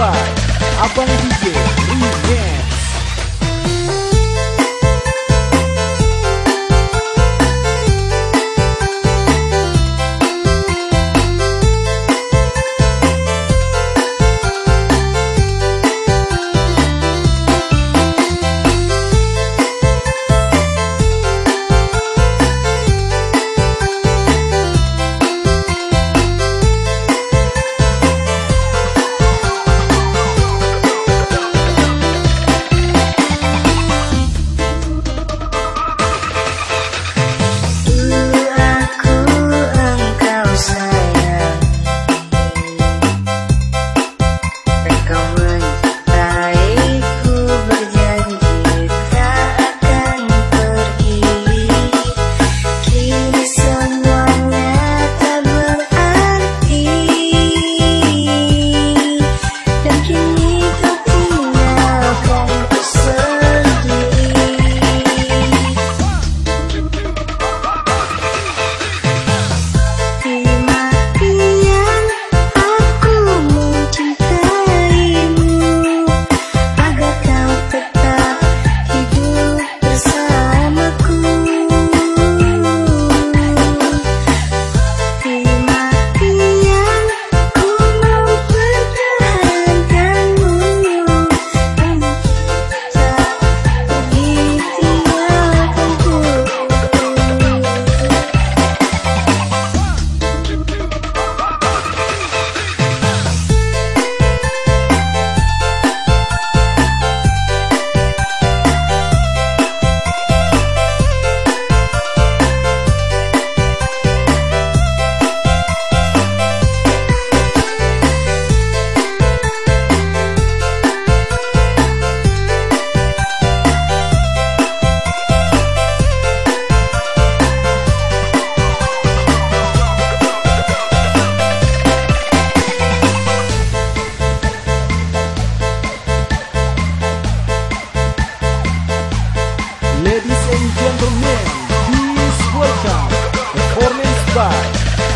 Abang DJ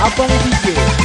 Abang DJ